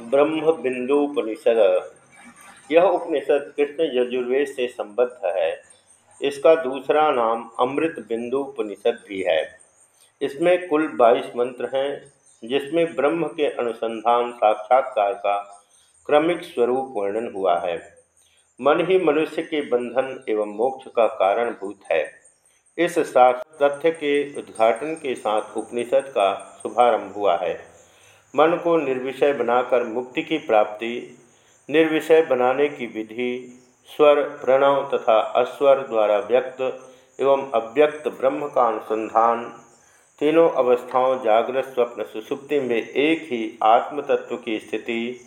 ब्रह्म बिंदुपनिषद यह उपनिषद कृष्ण यजुर्वेद से संबद्ध है। इसका दूसरा नाम अमृत बिंदु उपनिषद भी है। इसमें कुल बाईस मंत्र हैं, जिसमें ब्रह्म के अनुसंधान साक्षात्कार का क्रमिक स्वरूप वर्णन हुआ है। मन ही मनुष्य के बंधन एवं मोक्ष का कारणभूत है। इस साक्ष तथ्य के उद्घाटन के साथ उपनिषद का शुभारंभ हुआ है। मन को निर्विषय बनाकर मुक्ति की प्राप्ति, निर्विषय बनाने की विधि, स्वर, प्रणव तथा अस्वर द्वारा व्यक्त एवं अव्यक्त ब्रह्म का अनुसंधान, तीनों अवस्थाओं जागृत स्वप्न सुसुप्ति में एक ही आत्म तत्व की स्थिति,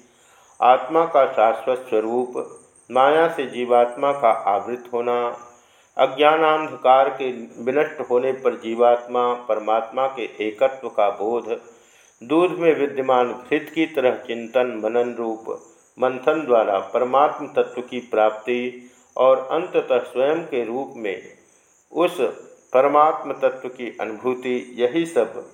आत्मा का शाश्वत स्वरूप, माया से जीवात्मा का आवृत होना, अज्ञानांधकार के विनष्ट होने पर जीवात्मा, परमात्मा के एकत्व का बोध दूध में विद्यमान घृत की तरह चिंतन, मनन रूप, मंथन द्वारा परमात्म तत्व की प्राप्ति और अंततः स्वयं के रूप में उस परमात्म तत्व की अनुभूति, यही सब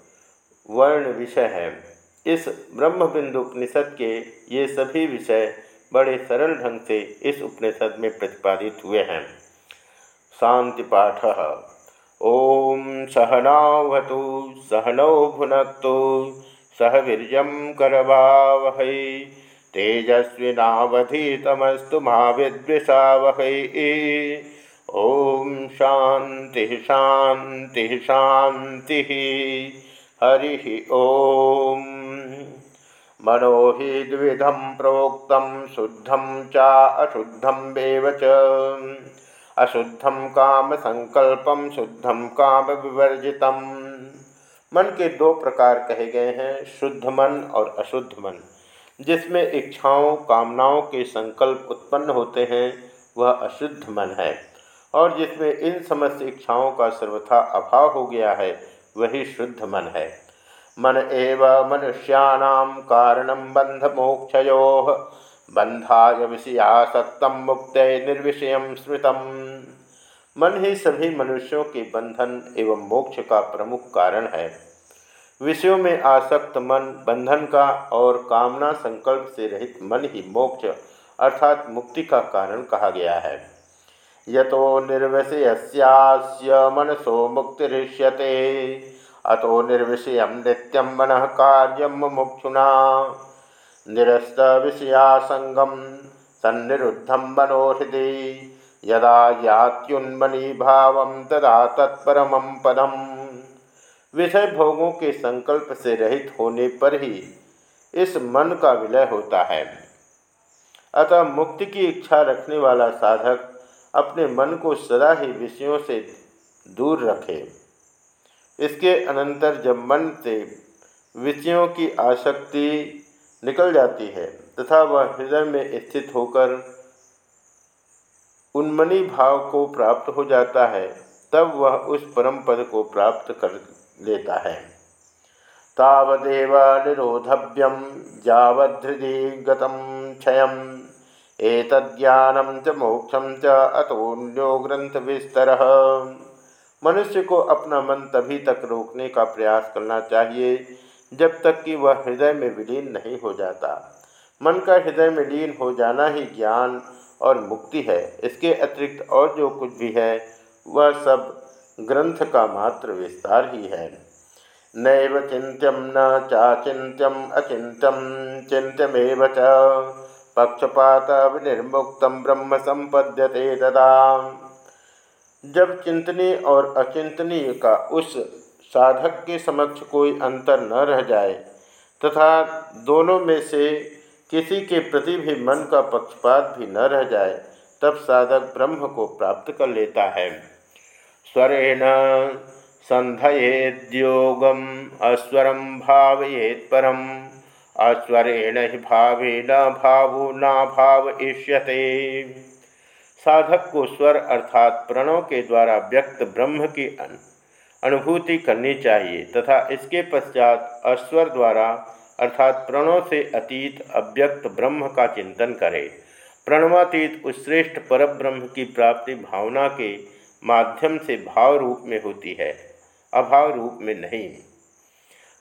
वर्ण विषय है। इस ब्रह्म बिंदु उपनिषद के ये सभी विषय बड़े सरल ढंग से इस उपनिषद में प्रतिपादित हुए हैं। शांति पाठ ओम सहनावतु, सहनौ भुनक्तु सह वीर करवावह। तेजस्विनावधीतमस्तु मा विद्विषावह ओम शांति शांति शांति हरि ओम मनो हि द्विधम प्रोक्त शुद्धम चा अशुद्धम च। अशुद्धम काम संकल्पम शुद्धम काम विवर्जितम मन के दो प्रकार कहे गए हैं, शुद्ध मन और अशुद्ध मन। जिसमें इच्छाओं, कामनाओं के संकल्प उत्पन्न होते हैं, वह अशुद्ध मन है। और जिसमें इन समस्त इच्छाओं का सर्वथा अभाव हो गया है, वही शुद्ध मन है। मन एव मनुष्याणाम कारणम बंध मोक्षयो बंधाय विषयासक्तम मुक्त निर्विषय स्मृतम। मन ही सभी मनुष्यों के बंधन एवं मोक्ष का प्रमुख कारण है। विषयों में आसक्त मन, बंधन का और कामना संकल्प से रहित मन ही मोक्ष अर्थात मुक्ति का कारण कहा गया है। यतो निर्विषयस्यास्य मनसो मुक्तिरिष्यते, अतो निर्विषय नित्यम मन कार्यम मुक्षुना निरस्त विषयासंगम सन्निरुद्धम मनो हृदय यदा यात्युन्मनी भाव तदा तत्परम पदम। विषय भोगों के संकल्प से रहित होने पर ही इस मन का विलय होता है। अतः मुक्ति की इच्छा रखने वाला साधक अपने मन को सदा ही विषयों से दूर रखे। इसके अनंतर जब मन से विषयों की आसक्ति निकल जाती है तथा वह हृदय में स्थित होकर उन्मनी भाव को प्राप्त हो जाता है, तब वह उस परम पद को प्राप्त कर लेता है। तावदेव निरोधव्यम जावधृदि गतम क्षय एतज्ञानम च मोक्षम च अतोन्यो ग्रंथ विस्तर मनुष्य को अपना मन तभी तक रोकने का प्रयास करना चाहिए, जब तक कि वह हृदय में विलीन नहीं हो जाता। मन का हृदय में लीन हो जाना ही ज्ञान और मुक्ति है। इसके अतिरिक्त और जो कुछ भी है, वह सब ग्रंथ का मात्र विस्तार ही है। नैव चिंत्यम न चाचिंत्यम अचिंत्यम चिंत्यमेव च। पक्षपात विनिर्मुक्त ब्रह्म संपद्यते तदा। जब चिंतनीय और अचिंतनीय का उस साधक के समक्ष कोई अंतर न रह जाए, तथा दोनों में से किसी के प्रति भी मन का पक्षपात भी न रह जाए, तब साधक ब्रह्म को प्राप्त कर लेता है। स्वरेण संधयेद्योगम अस्वरम भावयेत परम। अस्वरेण ही भावे न भावो, न भाव इष्यते साधक को स्वर अर्थात प्रणव के द्वारा व्यक्त ब्रह्म की अनुभूति करनी चाहिए तथा इसके पश्चात अस्वर द्वारा अर्थात प्रणव से अतीत अव्यक्त ब्रह्म का चिंतन करे। प्रणवातीत उत्श्रेष्ठ पर ब्रह्म की प्राप्ति भावना के माध्यम से भाव रूप में होती है, अभाव रूप में नहीं।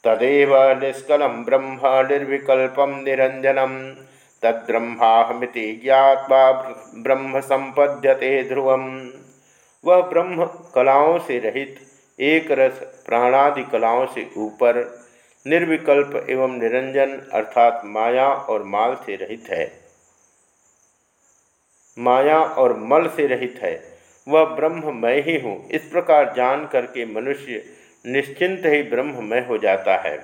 तदेव निष्कलं ब्रह्म निर्विकल्पं निरञ्जनं तद्ब्रह्माहमिति ज्ञावा ब्रह्म संपद्यते ध्रुवम। वह ब्रह्म कलाओं से रहित, एक रस प्राणादि कलाओं से ऊपर निर्विकल्प एवं निरंजन अर्थात माया और माल से रहित है। माया और मल से रहित है। वह ब्रह्म मैं ही हूँ। इस प्रकार जान करके मनुष्य निश्चिंत ही ब्रह्ममय हो जाता है।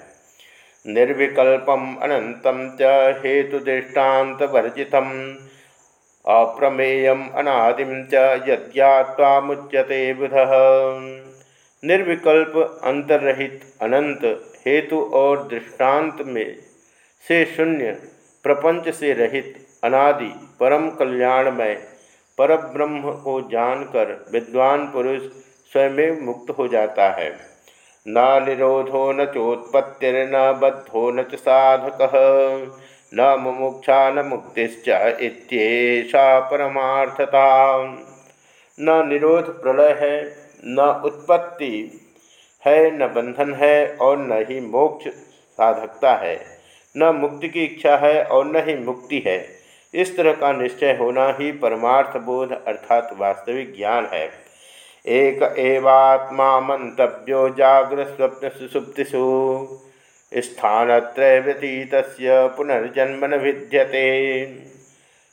निर्विकल्पम अनंतम च हेतु दृष्टांत वर्जित अप्रमेयम अनादिम च यद्यात्वामुच्यते बुध। निर्विकल्प अंतरहित अनंत हेतु और दृष्टांत में से शून्य, प्रपंच से रहित, अनादि, परम कल्याणमय, परब्रह्म को जानकर विद्वान पुरुष स्वयं मुक्त हो जाता है। न निरोधो न चोत्पत्तिर्न बद्धो न च साधक, न मुमुक्षा न मुक्तिश्च परमार्थता। न निरोध प्रलय है, न उत्पत्ति है, न बंधन है और न ही मोक्ष साधकता है। न मुक्ति की इच्छा है और न ही मुक्ति है। इस तरह का निश्चय होना ही परमार्थ बोध अर्थात वास्तविक ज्ञान है। एक एवात्मा मंतव्यो जागृत स्वप्न सुसुप्तिषु। स्थान व्यतीत पुनर्जन्म न विद्यते।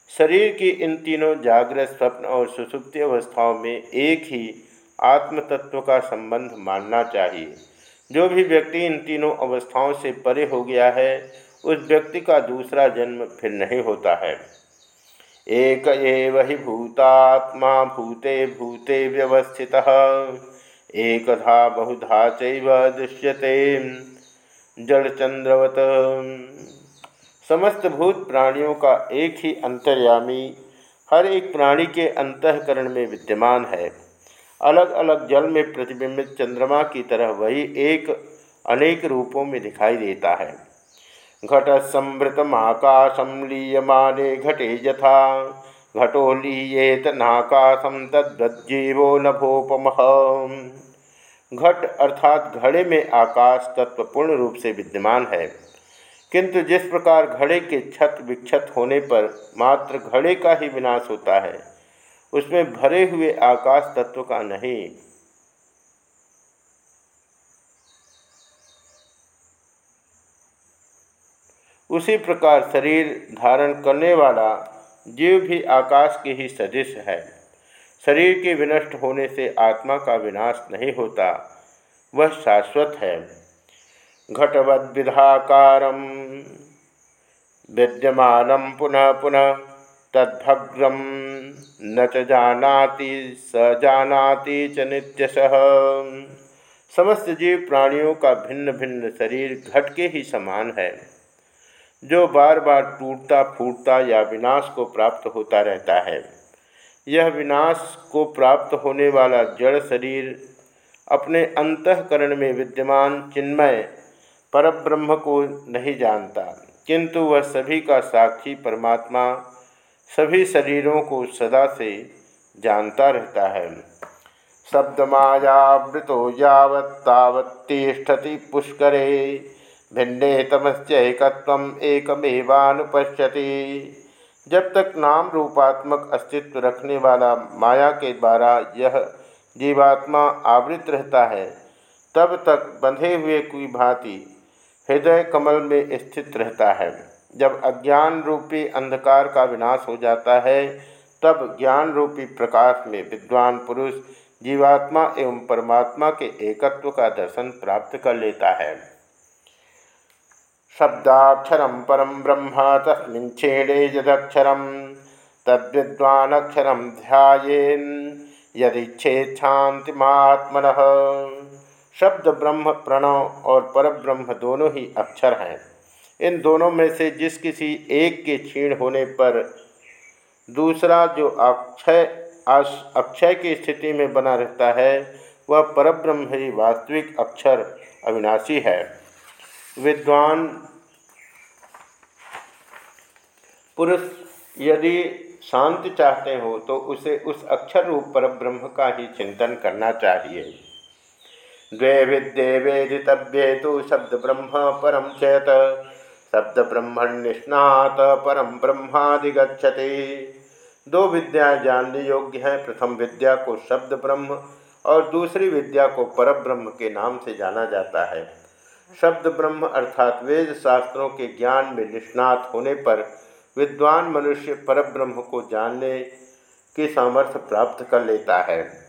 शरीर की इन तीनों जागृत स्वप्न और सुसुप्ति अवस्थाओं में एक ही आत्म तत्व का संबंध मानना चाहिए। जो भी व्यक्ति इन तीनों अवस्थाओं से परे हो गया है, उस व्यक्ति का दूसरा जन्म फिर नहीं होता है। एक ही भूतात्मा भूते भूते व्यवस्थित, एकधा बहुधा चुष्यते जड़चंद्रवत समस्त भूत प्राणियों का एक ही अंतर्यामी, हर एक प्राणी के अंतकरण में विद्यमान है। अलग अलग जल में प्रतिबिंबित चंद्रमा की तरह वही एक अनेक रूपों में दिखाई देता है। घटसंवृतमाकाशं लीयमाने घटे यथा, घटो लीयेत नाकाशम तद्वज्जीवो नभोपम। घट अर्थात घड़े में आकाश तत्व पूर्ण रूप से विद्यमान है। किंतु जिस प्रकार घड़े के छत विक्षत होने पर मात्र घड़े का ही विनाश होता है। उसमें भरे हुए आकाश तत्व का नहीं। उसी प्रकार शरीर धारण करने वाला जीव भी आकाश के ही सदृश है। शरीर के विनष्ट होने से आत्मा का विनाश नहीं होता, वह शाश्वत है। घटवद विधाकार विद्यमान पुनः पुनः तद्भग्रम न च स जानाति च नित्यश। समस्त जीव प्राणियों का भिन्न भिन्न शरीर घट के ही समान है। जो बार बार टूटता, फूटता या विनाश को प्राप्त होता रहता है। यह विनाश को प्राप्त होने वाला जड़ शरीर अपने अंतकरण में विद्यमान चिन्मय परब्रह्म को नहीं जानता, किंतु वह सभी का साक्षी परमात्मा सभी शरीरों को सदा से जानता रहता है। शब्दमायावृतो यावत्तावत्तिष्ठति पुष्करे भिन्ने तमस्क एकमेवानुपश्यति। जब तक नाम रूपात्मक अस्तित्व रखने वाला माया के द्वारा यह जीवात्मा आवृत रहता है, तब तक बंधे हुए कोई भांति हृदय कमल में स्थित रहता है। जब अज्ञान रूपी अंधकार का विनाश हो जाता है, तब ज्ञान रूपी प्रकाश में विद्वान पुरुष जीवात्मा एवं परमात्मा के एकत्व का दर्शन प्राप्त कर लेता है। शब्दाक्षर परम ब्रह्म तस्मिन् छेड़े यदक्षरम तद्विद्वानक्षर ध्यान यदि यदिच्छेच्छांतिमात्मन शब्द ब्रह्म प्रणव और परब्रह्म दोनों ही अक्षर हैं। इन दोनों में से जिस किसी एक के क्षीण होने पर दूसरा जो अक्षय अक्षय की स्थिति में बना रहता है, वह परब्रह्म ही वास्तविक अक्षर अविनाशी है। विद्वान पुरुष यदि शांति चाहते हो तो उसे उस अक्षर रूप पर ब्रह्म का ही चिंतन करना चाहिए। द्वे विद्ये वेदितव्ये तो शब्द ब्रह्म परम चेत। शब्द ब्रह्मण निष्णात परम ब्रह्मादिगछति दो विद्या जानने योग्य हैं। प्रथम विद्या को शब्द ब्रह्म और दूसरी विद्या को पर ब्रह्म के नाम से जाना जाता है। शब्द ब्रह्म अर्थात वेद शास्त्रों के ज्ञान में निष्णात होने पर विद्वान मनुष्य परब्रह्म को जानने की सामर्थ्य प्राप्त कर लेता है।